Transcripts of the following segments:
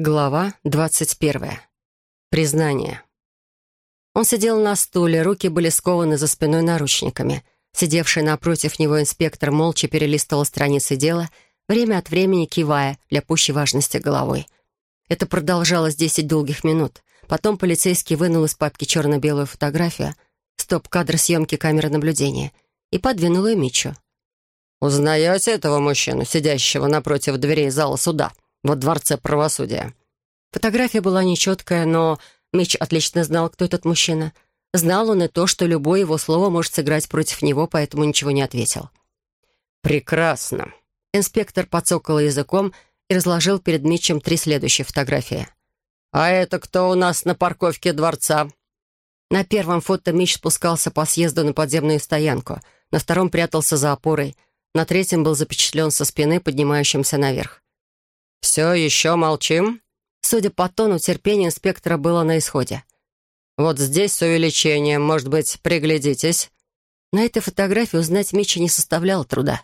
Глава двадцать первая. Признание. Он сидел на стуле, руки были скованы за спиной наручниками. Сидевший напротив него инспектор молча перелистывал страницы дела, время от времени кивая для пущей важности головой. Это продолжалось десять долгих минут. Потом полицейский вынул из папки черно-белую фотографию, стоп-кадр съемки камеры наблюдения, и подвинул ее Митчу. «Узнаете этого мужчину, сидящего напротив дверей зала суда?» Во Дворце правосудия. Фотография была нечеткая, но Митч отлично знал, кто этот мужчина. Знал он и то, что любое его слово может сыграть против него, поэтому ничего не ответил. «Прекрасно». Инспектор подсокал языком и разложил перед Митчем три следующие фотографии. «А это кто у нас на парковке дворца?» На первом фото Митч спускался по съезду на подземную стоянку, на втором прятался за опорой, на третьем был запечатлен со спины, поднимающимся наверх. «Все еще молчим?» Судя по тону, терпение инспектора было на исходе. «Вот здесь с увеличением, может быть, приглядитесь?» На этой фотографии узнать Митча не составляло труда.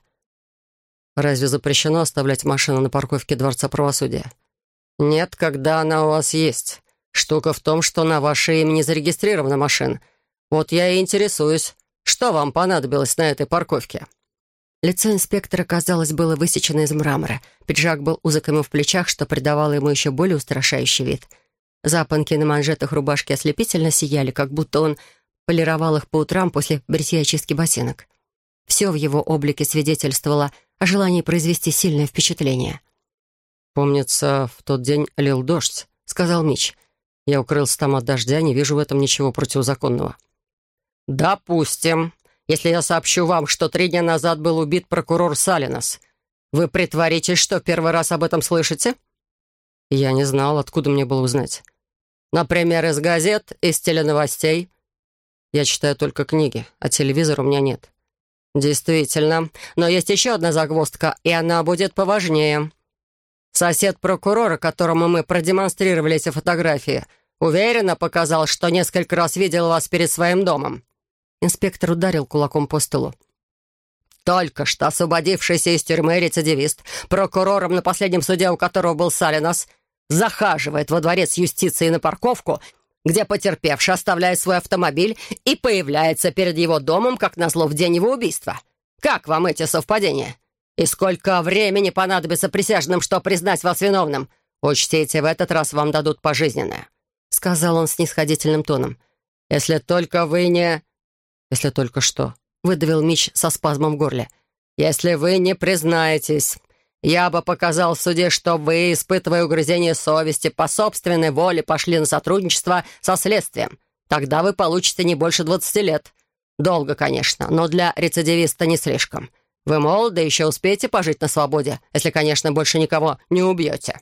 «Разве запрещено оставлять машину на парковке Дворца правосудия?» «Нет, когда она у вас есть. Штука в том, что на ваше имя не зарегистрирована машина. Вот я и интересуюсь, что вам понадобилось на этой парковке?» Лицо инспектора, казалось, было высечено из мрамора. Пиджак был узок ему в плечах, что придавало ему еще более устрашающий вид. Запонки на манжетах рубашки ослепительно сияли, как будто он полировал их по утрам после бритья и чистки ботинок. Все в его облике свидетельствовало о желании произвести сильное впечатление. «Помнится, в тот день лил дождь», — сказал Мич. «Я укрылся там от дождя, не вижу в этом ничего противозаконного». «Допустим», если я сообщу вам, что три дня назад был убит прокурор Салинас? Вы притворитесь, что первый раз об этом слышите?» Я не знал, откуда мне было узнать. «Например, из газет, из теленовостей?» Я читаю только книги, а телевизора у меня нет. «Действительно. Но есть еще одна загвоздка, и она будет поважнее. Сосед прокурора, которому мы продемонстрировали эти фотографии, уверенно показал, что несколько раз видел вас перед своим домом. Инспектор ударил кулаком по столу. «Только что освободившийся из тюрьмы рецидивист, прокурором на последнем суде, у которого был Салинас, захаживает во дворец юстиции на парковку, где потерпевший оставляет свой автомобиль и появляется перед его домом, как назло, в день его убийства. Как вам эти совпадения? И сколько времени понадобится присяжным, чтобы признать вас виновным? Учтите, в этот раз вам дадут пожизненное», — сказал он снисходительным тоном. «Если только вы не...» если только что», — выдавил Мич со спазмом в горле. «Если вы не признаетесь, я бы показал в суде, что вы, испытывая угрызение совести, по собственной воле пошли на сотрудничество со следствием. Тогда вы получите не больше двадцати лет. Долго, конечно, но для рецидивиста не слишком. Вы молоды, еще успеете пожить на свободе, если, конечно, больше никого не убьете».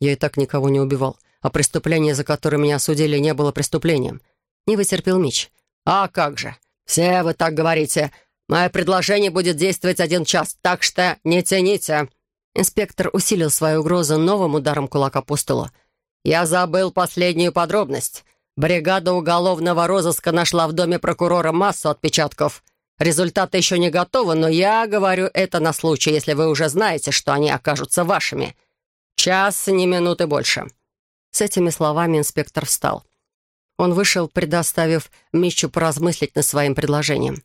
Я и так никого не убивал, а преступление, за которое меня осудили, не было преступлением. Не вытерпел Мич. «А как же? Все вы так говорите. Мое предложение будет действовать один час, так что не тяните». Инспектор усилил свою угрозу новым ударом кулака по столу. «Я забыл последнюю подробность. Бригада уголовного розыска нашла в доме прокурора массу отпечатков. Результаты еще не готовы, но я говорю это на случай, если вы уже знаете, что они окажутся вашими. Час, не минуты больше». С этими словами инспектор встал. Он вышел, предоставив Митчу поразмыслить над своим предложением.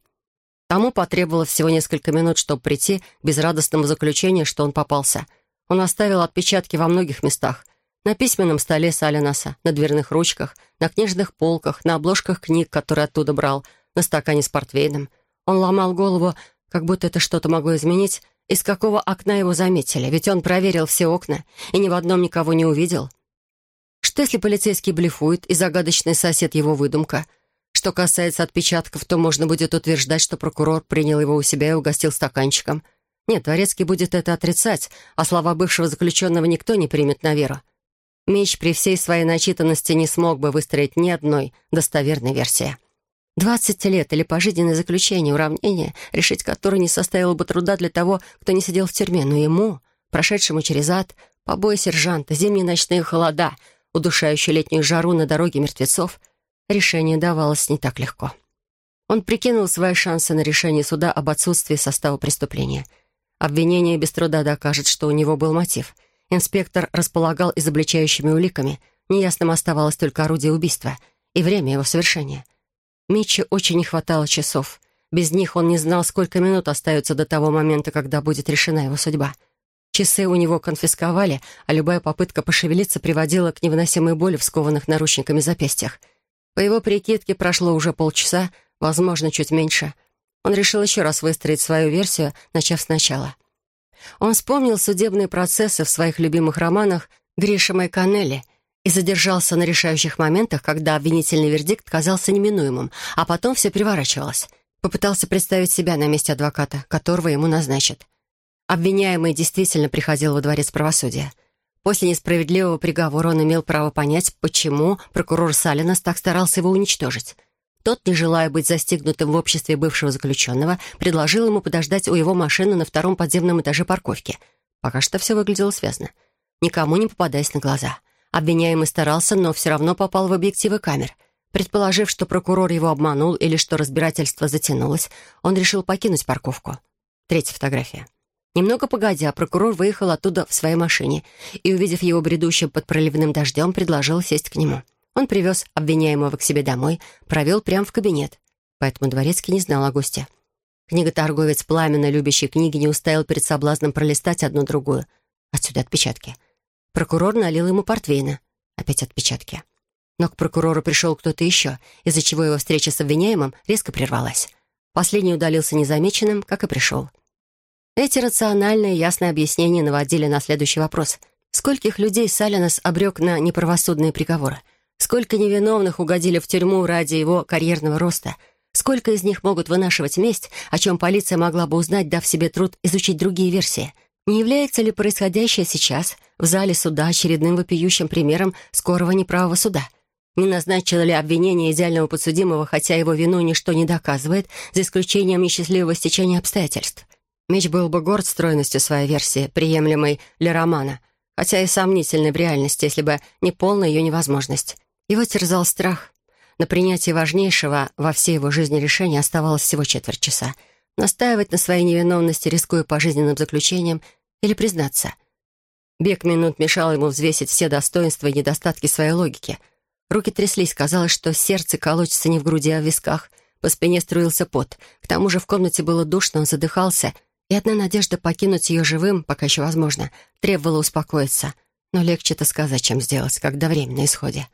Тому потребовалось всего несколько минут, чтобы прийти к безрадостному заключению, что он попался. Он оставил отпечатки во многих местах. На письменном столе Салинаса, на дверных ручках, на книжных полках, на обложках книг, которые оттуда брал, на стакане с портвейном. Он ломал голову, как будто это что-то могло изменить, из какого окна его заметили, ведь он проверил все окна и ни в одном никого не увидел. Что если полицейский блефует, и загадочный сосед его выдумка? Что касается отпечатков, то можно будет утверждать, что прокурор принял его у себя и угостил стаканчиком. Нет, Дворецкий будет это отрицать, а слова бывшего заключенного никто не примет на веру. Меч при всей своей начитанности не смог бы выстроить ни одной достоверной версии. Двадцать лет или пожизненное заключение, уравнение, решить которое не составило бы труда для того, кто не сидел в тюрьме, но ему, прошедшему через ад, побои сержанта, зимние ночные холода — удушающую летнюю жару на дороге мертвецов, решение давалось не так легко. Он прикинул свои шансы на решение суда об отсутствии состава преступления. Обвинение без труда докажет, что у него был мотив, Инспектор располагал изобличающими уликами. Неясным оставалось только орудие убийства и время его совершения. Митчу очень не хватало часов. Без них он не знал, сколько минут остается до того момента, когда будет решена его судьба. Часы у него конфисковали, а любая попытка пошевелиться приводила к невыносимой боли в скованных наручниками запястьях. По его прикидке прошло уже полчаса, возможно, чуть меньше. Он решил еще раз выстроить свою версию, начав сначала — он вспомнил судебные процессы в своих любимых романах Гришема и Канелли и задержался на решающих моментах, когда обвинительный вердикт казался неминуемым, а потом все переворачивалось. Попытался представить себя на месте адвоката, которого ему назначат. Обвиняемый действительно приходил во дворец правосудия. После несправедливого приговора он имел право понять, почему прокурор Салинас так старался его уничтожить. Тот, не желая быть застигнутым в обществе бывшего заключенного, предложил ему подождать у его машины на втором подземном этаже парковки. Пока что все выглядело связно. Никому не попадаясь на глаза. Обвиняемый старался, но все равно попал в объективы камер. Предположив, что прокурор его обманул или что разбирательство затянулось, он решил покинуть парковку. Третья фотография. Немного погодя, прокурор выехал оттуда в своей машине и, увидев его бредущим под проливным дождем, предложил сесть к нему. Он привез обвиняемого к себе домой, провел прямо в кабинет. Поэтому Дворецкий не знал о госте. Книготорговец, пламенно любящий книги, не устоял перед соблазном пролистать одну-другую. Отсюда отпечатки. Прокурор налил ему портвейна. Опять отпечатки. Но к прокурору пришел кто-то еще, из-за чего его встреча с обвиняемым резко прервалась. Последний удалился незамеченным, как и пришел. Эти рациональные и ясные объяснения наводили на следующий вопрос. Скольких людей Салинас обрек на неправосудные приговоры? Сколько невиновных угодили в тюрьму ради его карьерного роста? Сколько из них могут вынашивать месть, о чем полиция могла бы узнать, дав себе труд изучить другие версии? Не является ли происходящее сейчас в зале суда очередным вопиющим примером скорого неправого суда? Не назначило ли обвинение идеального подсудимого, хотя его вину ничто не доказывает, за исключением несчастливого стечения обстоятельств? Меч был бы горд стройностью своей версии, приемлемой для романа, хотя и сомнительной в реальности, если бы не полная ее невозможность. Его терзал страх. На принятие важнейшего во всей его жизни решения оставалось всего четверть часа. Настаивать на своей невиновности, рискуя пожизненным заключением, или признаться. Бег минут мешал ему взвесить все достоинства и недостатки своей логики. Руки тряслись, казалось, что сердце колотится не в груди, а в висках. По спине струился пот. К тому же в комнате было душно, он задыхался, и одна надежда покинуть ее живым, пока еще возможно, требовала успокоиться. Но легче это сказать, чем сделать, когда время на исходе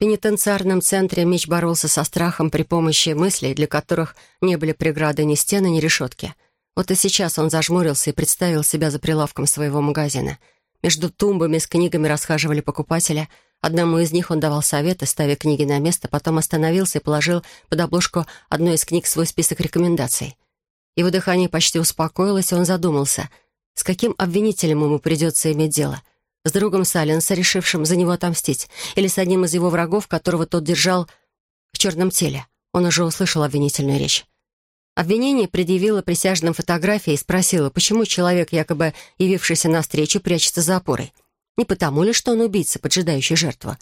пенитенциарном центре Мич боролся со страхом при помощи мыслей, для которых не были преграды ни стены, ни решетки. Вот и сейчас он зажмурился и представил себя за прилавком своего магазина. Между тумбами с книгами расхаживали покупатели. Одному из них он давал советы, ставя книги на место, потом остановился и положил под обложку одной из книг свой список рекомендаций. Его дыхание почти успокоилось, и он задумался, с каким обвинителем ему придется иметь дело — с другом Саленса, решившим за него отомстить, или с одним из его врагов, которого тот держал в черном теле. Он уже услышал обвинительную речь. Обвинение предъявило присяжным фотографии и спросило, почему человек, якобы явившийся навстречу, прячется за опорой. Не потому ли, что он убийца, поджидающий жертву?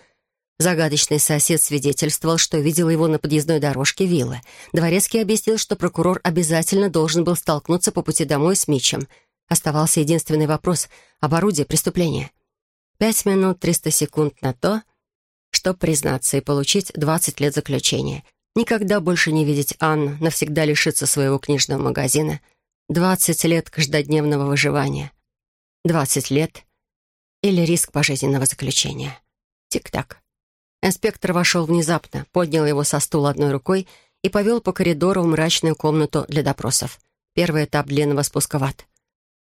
Загадочный сосед свидетельствовал, что видел его на подъездной дорожке виллы. Дворецкий объяснил, что прокурор обязательно должен был столкнуться по пути домой с Митчем. Оставался единственный вопрос об преступления. Пять минут триста секунд на то, чтобы признаться и получить двадцать лет заключения. Никогда больше не видеть Анну, навсегда лишиться своего книжного магазина. Двадцать лет каждодневного выживания. Двадцать лет или риск пожизненного заключения. Тик-так. Инспектор вошел внезапно, поднял его со стула одной рукой и повел по коридору в мрачную комнату для допросов. Первый этап длинного спуска в ад.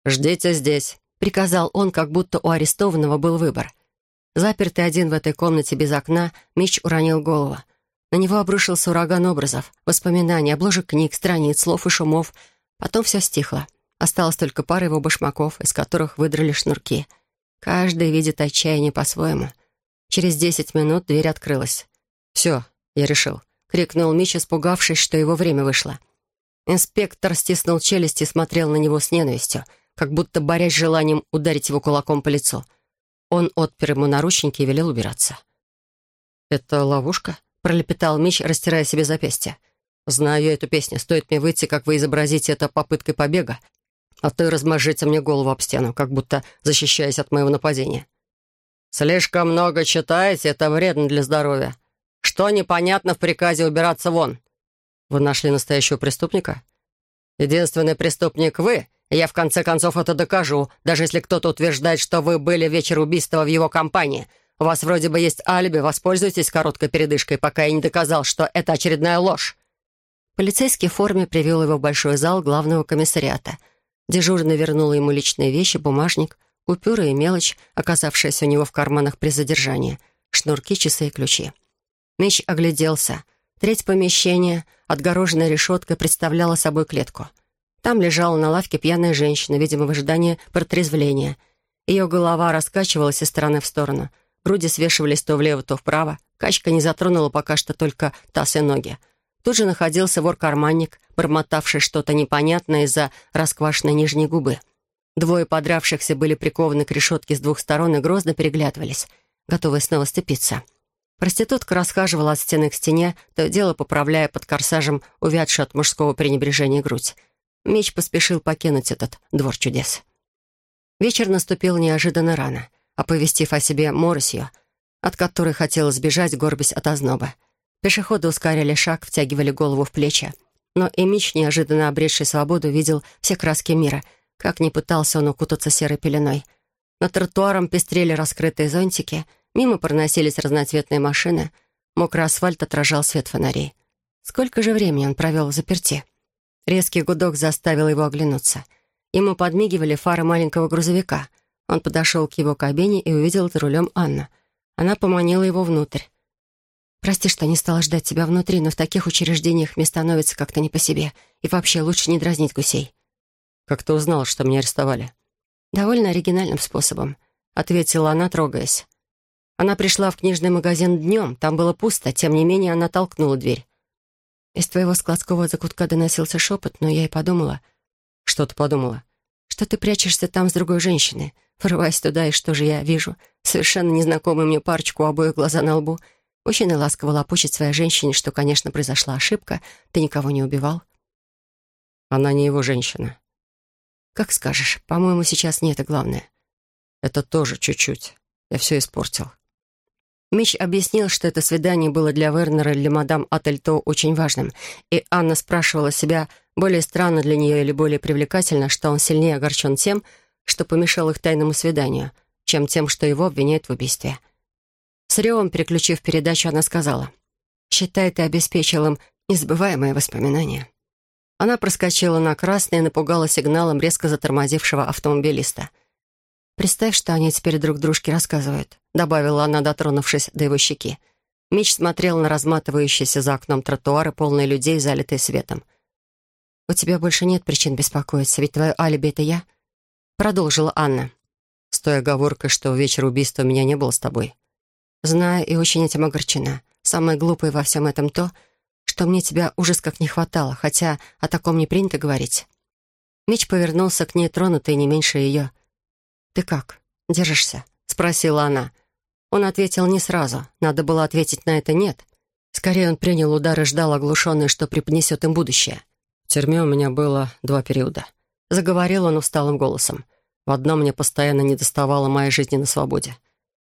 «Ждите здесь», приказал он, как будто у арестованного был выбор. Запертый один в этой комнате без окна, Мич уронил голову. На него обрушился ураган образов, воспоминаний, обложек книг, страниц, слов и шумов. Потом все стихло. Осталась только пара его башмаков, из которых выдрали шнурки. Каждый видит отчаяние по-своему. Через десять минут дверь открылась. «Все, я решил», — крикнул Мич, испугавшись, что его время вышло. Инспектор стиснул челюсть и смотрел на него с ненавистью — как будто борясь с желанием ударить его кулаком по лицу. Он отпер ему наручники и велел убираться. «Это ловушка?» — пролепетал Мич, растирая себе запястье. «Знаю эту песню. Стоит мне выйти, как вы изобразите это попыткой побега. а и размажите мне голову об стену, как будто защищаясь от моего нападения. Слишком много читаете, это вредно для здоровья. Что непонятно в приказе убираться вон? Вы нашли настоящего преступника? Единственный преступник вы, я в конце концов это докажу, даже если кто-то утверждает, что вы были вечер убийства в его компании. У вас вроде бы есть алиби, воспользуйтесь короткой передышкой, пока я не доказал, что это очередная ложь. Полицейский в форме привел его в большой зал главного комиссариата. Дежурный вернул ему личные вещи, бумажник, купюры и мелочь, оказавшаяся у него в карманах при задержании, шнурки, часы и ключи. Меч огляделся. Треть помещения, отгороженная решеткой, представляла собой клетку. Там лежала на лавке пьяная женщина, видимо, в ожидании протрезвления. Ее голова раскачивалась из стороны в сторону. Груди свешивались то влево, то вправо. Качка не затронула пока что только таз и ноги. Тут же находился вор-карманник, бормотавший что-то непонятное из-за расквашенной нижней губы. Двое подравшихся были прикованы к решетке с двух сторон и грозно переглядывались, готовые снова сцепиться. Проститутка расхаживала от стены к стене, то дело поправляя под корсажем увядшую от мужского пренебрежения грудь. Меч поспешил покинуть этот двор чудес. Вечер наступил неожиданно рано, оповестив о себе моросью, от которой хотелось сбежать, горбясь от озноба. Пешеходы ускорили шаг, втягивали голову в плечи. Но и Мич, неожиданно обретший свободу, видел все краски мира — как ни пытался он укутаться серой пеленой. На тротуаром пестрели раскрытые зонтики, мимо проносились разноцветные машины, мокрый асфальт отражал свет фонарей. Сколько же времени он провел в заперти? Резкий гудок заставил его оглянуться. Ему подмигивали фары маленького грузовика. Он подошел к его кабине и увидел за рулем Анну. Она поманила его внутрь. «Прости, что не стала ждать тебя внутри, но в таких учреждениях мне становится как-то не по себе. И вообще лучше не дразнить гусей». «Как ты узнал, что меня арестовали?» «Довольно оригинальным способом», — ответила она, трогаясь. Она пришла в книжный магазин днем, там было пусто, тем не менее она толкнула дверь. Из твоего складского закутка доносился шепот, но я и подумала... Что ты подумала? Что ты прячешься там с другой женщиной. Врываясь туда, и что же я вижу? Совершенно незнакомую мне парочку, обоих глаза на лбу. Мужчина ласково лопучит своей женщине, что, конечно, произошла ошибка. Ты никого не убивал. Она не его женщина. «Как скажешь. По-моему, сейчас не это главное». «Это тоже чуть-чуть. Я все испортил». Мич объяснил, что это свидание было для Вернера и для мадам Ательто очень важным, и Анна спрашивала себя, более странно для нее или более привлекательно, что он сильнее огорчен тем, что помешал их тайному свиданию, чем тем, что его обвиняют в убийстве. С ревом, переключив передачу, она сказала, «Считай, ты обеспечил им незабываемые воспоминания». Она проскочила на красный и напугала сигналом резко затормозившего автомобилиста. «Представь, что они теперь друг дружке рассказывают», — добавила она, дотронувшись до его щеки. Мич смотрел на разматывающиеся за окном тротуары, полные людей, залитые светом. «У тебя больше нет причин беспокоиться, ведь твое алиби — это я?» Продолжила Анна. «С той оговоркой, что вечер убийства меня не было с тобой». «Знаю и очень этим огорчена. Самое глупое во всем этом то, что мне тебя ужас как не хватало, хотя о таком не принято говорить». Меч повернулся к ней, тронутый не меньше ее. «Ты как? Держишься?» — спросила она. Он ответил не сразу. Надо было ответить на это «нет». Скорее он принял удар и ждал оглушенный, что преподнесет им будущее. «В тюрьме у меня было два периода», — заговорил он усталым голосом. «В одном мне постоянно недоставало моей жизни на свободе.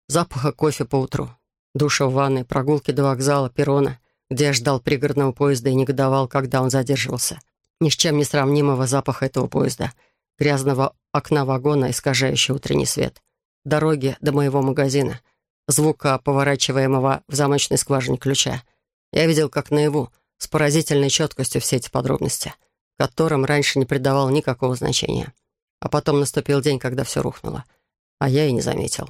Запаха кофе по утру, душа в ванной, прогулки до вокзала, перрона где я ждал пригородного поезда и негодовал, когда он задерживался. Ни с чем не сравнимого запаха этого поезда, грязного окна вагона, искажающего утренний свет, дороги до моего магазина, звука, поворачиваемого в замочной скважине ключа. Я видел, как наяву, с поразительной четкостью все эти подробности, которым раньше не придавал никакого значения. А потом наступил день, когда все рухнуло. А я и не заметил.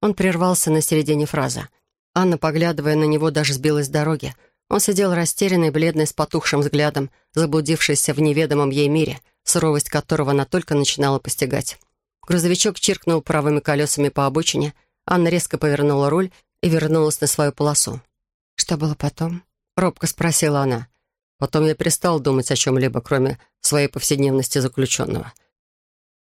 Он прервался на середине фразы — Анна, поглядывая на него, даже сбилась с дороги. Он сидел растерянный, бледный, с потухшим взглядом, заблудившийся в неведомом ей мире, суровость которого она только начинала постигать. Грузовичок чиркнул правыми колесами по обочине, Анна резко повернула руль и вернулась на свою полосу. «Что было потом?» — робко спросила она. Потом я перестал думать о чем-либо, кроме своей повседневности заключенного.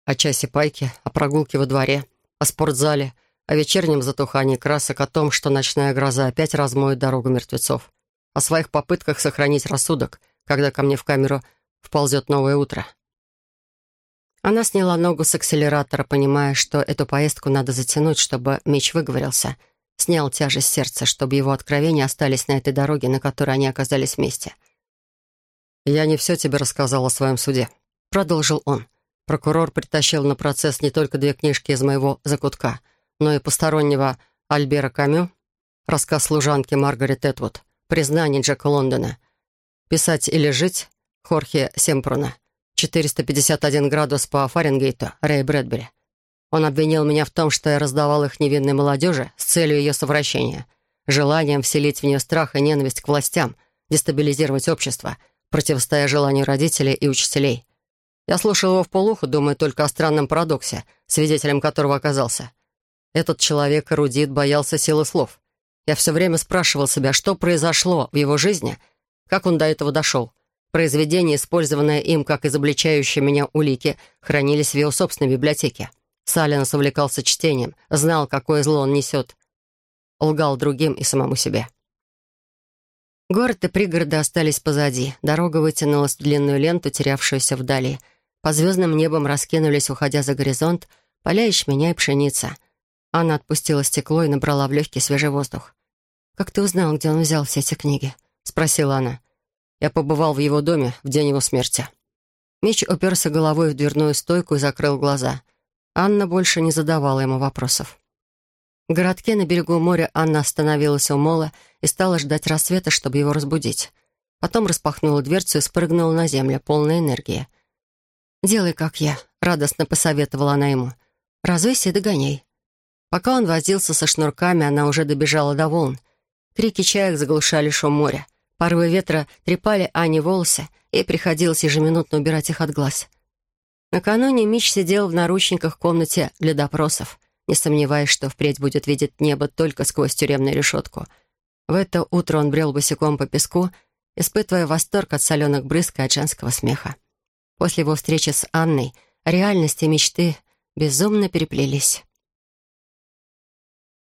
О часе пайки, о прогулке во дворе, о спортзале, о вечернем затухании красок, о том, что ночная гроза опять размоет дорогу мертвецов, о своих попытках сохранить рассудок, когда ко мне в камеру вползет новое утро. Она сняла ногу с акселератора, понимая, что эту поездку надо затянуть, чтобы меч выговорился. Снял тяжесть сердца, чтобы его откровения остались на этой дороге, на которой они оказались вместе. «Я не все тебе рассказал о своем суде», — продолжил он. Прокурор притащил на процесс не только две книжки из моего закутка, но и постороннего Альбера Камю, рассказ служанки Маргарет Этвуд, признание Джека Лондона, «Писать или жить» Хорхе Семпруна, 451 градус по Фаренгейту Рэй Брэдбери. Он обвинил меня в том, что я раздавал их невинной молодежи с целью ее совращения, желанием вселить в нее страх и ненависть к властям, дестабилизировать общество, противостоя желанию родителей и учителей. Я слушал его в полуху, думая только о странном парадоксе, свидетелем которого оказался. Этот человек, эрудит, боялся силы слов. Я все время спрашивал себя, что произошло в его жизни, как он до этого дошел. Произведения, использованные им как изобличающие меня улики, хранились в его собственной библиотеке. Саленс увлекался чтением, знал, какое зло он несет. Лгал другим и самому себе. Город и пригороды остались позади. Дорога вытянулась в длинную ленту, терявшуюся вдали. По звездным небам раскинулись, уходя за горизонт, поля ячменя и пшеница. Анна отпустила стекло и набрала в легкий свежий воздух. «Как ты узнал, где он взял все эти книги?» — спросила она. Я побывал в его доме в день его смерти». Меч уперся головой в дверную стойку и закрыл глаза. Анна больше не задавала ему вопросов. В городке на берегу моря Анна остановилась у мола и стала ждать рассвета, чтобы его разбудить. Потом распахнула дверцу и спрыгнула на землю, полная энергии. «Делай, как я», — радостно посоветовала она ему. «Разуйся и догоняй». Пока он возился со шнурками, она уже добежала до волн. Крики чаек заглушали шум моря. Порывы ветра трепали Ане волосы, и приходилось ежеминутно убирать их от глаз. Накануне Мич сидел в наручниках в комнате для допросов, не сомневаясь, что впредь будет видеть небо только сквозь тюремную решетку. В это утро он брел босиком по песку, испытывая восторг от соленых брызг и от женского смеха. После его встречи с Анной реальность и мечты безумно переплелись.